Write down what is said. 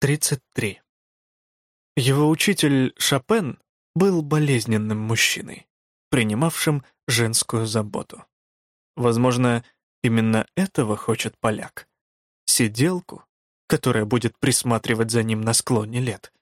33. Его учитель Шопен был болезненным мужчиной, принимавшим женскую заботу. Возможно, именно этого хочет поляк. Сиделку, которая будет присматривать за ним на склоне лет,